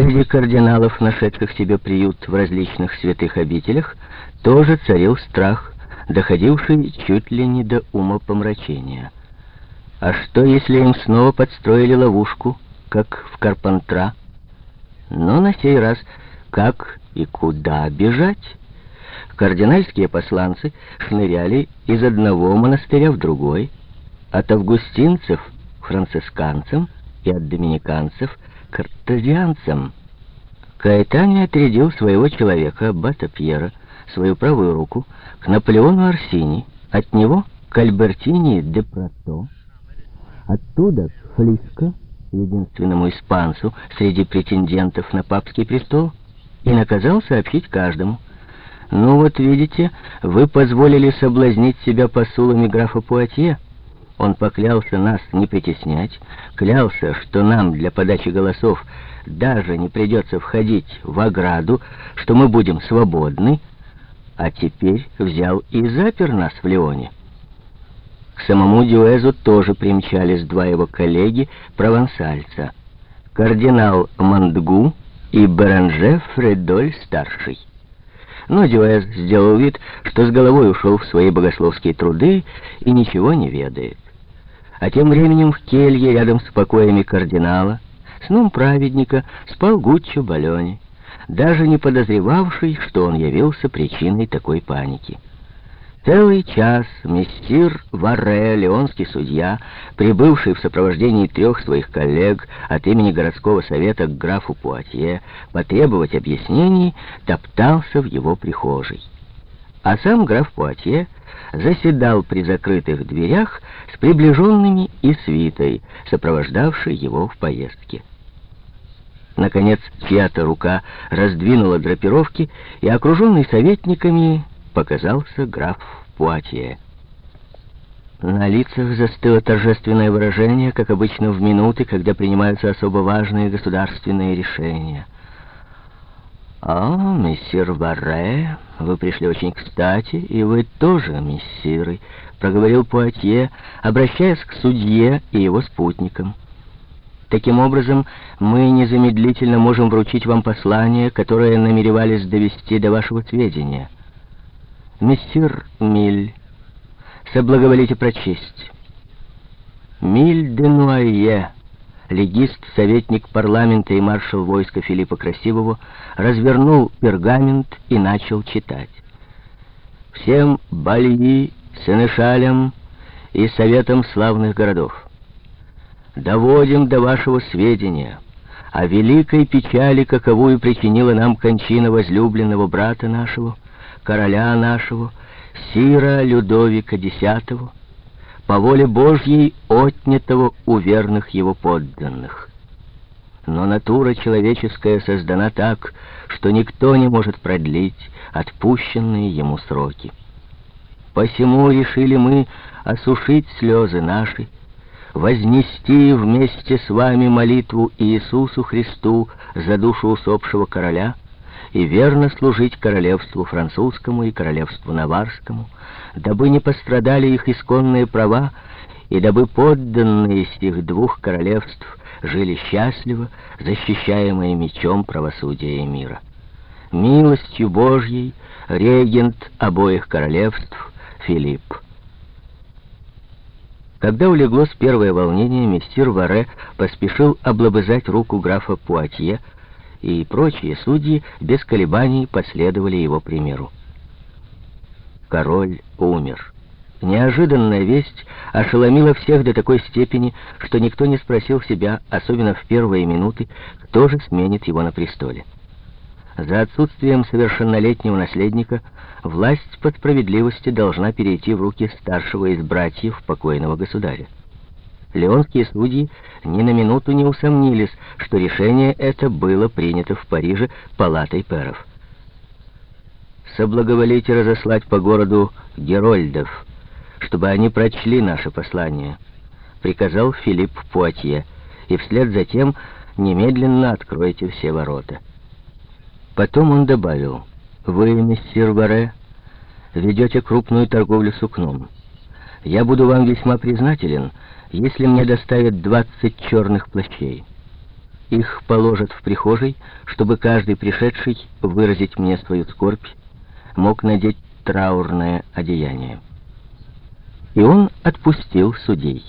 Среди кардиналов, нашедших себе приют в различных святых обителях, тоже царил страх, доходивший чуть ли не до ума помрачения. А что, если им снова подстроили ловушку, как в Карпантра? Но на сей раз как и куда бежать? Кардинальские посланцы шныряли из одного монастыря в другой, от августинцев францисканцам и от доминиканцев картезианцам. Каэтани отрядил своего человека, аббата Пьера, свою правую руку, к Наполеону Арсини, от него к Альбертини де Прато, оттуда к Флиско, единственному испанцу среди претендентов на папский престол, и наказал сообщить каждому. «Ну вот видите, вы позволили соблазнить себя посулами графа Пуатье». Он поклялся нас не притеснять, клялся, что нам для подачи голосов даже не придется входить в ограду, что мы будем свободны, а теперь взял и запер нас в Леоне. К самому Дюэзу тоже примчались два его коллеги, провансальца, кардинал Мандгу и Беранже Фредоль-старший. Но Дюэз сделал вид, что с головой ушел в свои богословские труды и ничего не ведает. А тем временем в келье рядом с покоями кардинала, сном праведника, спал Гуччо Балёни даже не подозревавший, что он явился причиной такой паники. Целый час мессир Варре, леонский судья, прибывший в сопровождении трех своих коллег от имени городского совета к графу Пуатье, потребовать объяснений, топтался в его прихожей. А сам граф Пуатье заседал при закрытых дверях с приближенными и свитой, сопровождавшей его в поездке. Наконец, чья-то рука раздвинула драпировки, и, окруженный советниками, показался граф Пуатье. На лицах застыло торжественное выражение, как обычно в минуты, когда принимаются особо важные государственные решения. «А, мессир Барре, вы пришли очень кстати, и вы тоже мессиры», — проговорил Пуатье, обращаясь к судье и его спутникам. Таким образом, мы незамедлительно можем вручить вам послание, которое намеревались довести до вашего сведения. Мессир Миль, соблаговолите прочесть. Миль де Нуайе, легист, советник парламента и маршал войска Филиппа Красивого, развернул пергамент и начал читать. Всем Бальи, Сенешалям и советам славных городов доводим до вашего сведения о великой печали, каковую причинила нам кончина возлюбленного брата нашего, короля нашего, Сира Людовика X, по воле Божьей отнятого у верных его подданных. Но натура человеческая создана так, что никто не может продлить отпущенные ему сроки. Посему решили мы осушить слезы наши, вознести вместе с вами молитву Иисусу Христу за душу усопшего короля и верно служить королевству французскому и королевству наварскому, дабы не пострадали их исконные права, и дабы подданные сих двух королевств жили счастливо, защищаемые мечом правосудия и мира. Милостью Божьей регент обоих королевств Филипп. Когда улеглось первое волнение, мессир Варе поспешил облобызать руку графа Пуатье, и прочие судьи без колебаний последовали его примеру. Король умер. Неожиданная весть ошеломила всех до такой степени, что никто не спросил себя, особенно в первые минуты, кто же сменит его на престоле. За отсутствием совершеннолетнего наследника власть по справедливости должна перейти в руки старшего из братьев покойного государя. Леонские судьи ни на минуту не усомнились, что решение это было принято в Париже палатой перов. «Соблаговолите разослать по городу герольдов, чтобы они прочли наше послание», — приказал Филипп Пуатье, «и вслед за тем немедленно откройте все ворота». Потом он добавил, «Вы, мессир Баре, ведете крупную торговлю сукном. Я буду вам весьма признателен, если мне доставят 20 черных плащей». их положат в прихожей, чтобы каждый пришедший выразить мне свою скорбь, мог надеть траурное одеяние. И он отпустил судей.